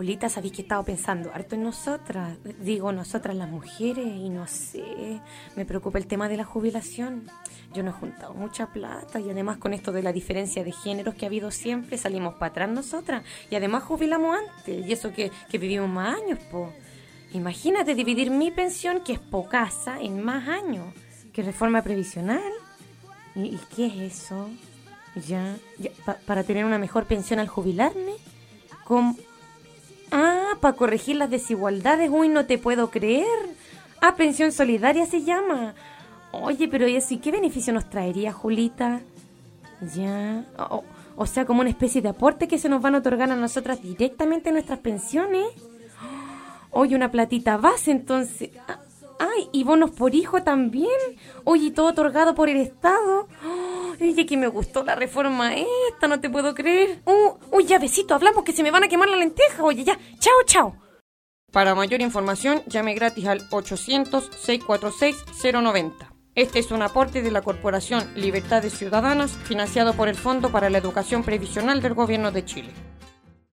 Julita, sabéis que he estado pensando harto en nosotras. Digo, nosotras las mujeres, y no sé. Me preocupa el tema de la jubilación. Yo no he juntado mucha plata y además con esto de la diferencia de géneros que ha habido siempre, salimos para atrás nosotras. Y además jubilamos antes. Y eso que, que vivimos más años, po. Imagínate dividir mi pensión, que es pocasa, en más años. ¿Qué reforma previsional? ¿Y, y qué es eso? Ya, ya, pa- para tener una mejor pensión al jubilarme. ¿Cómo? Para corregir las desigualdades. Uy, no te puedo creer. Ah, pensión solidaria se llama. Oye, pero ¿y eso y qué beneficio nos traería, Julita? Ya. O, sea, como una especie de aporte que se nos van a otorgar a nosotras directamente en nuestras pensiones. Oye, una platita base, entonces. Ah, Ay, y bonos por hijo también. Oye, todo otorgado por el Estado. Oye, que me gustó la reforma esta, no te puedo creer. Uh, uy, ya besito, hablamos que se me van a quemar la lenteja. Oye, ya, chao, chao. Para mayor información, llame gratis al 800-646-090. Este es un aporte de la Corporación Libertades Ciudadanas, financiado por el Fondo para la Educación Previsional del Gobierno de Chile.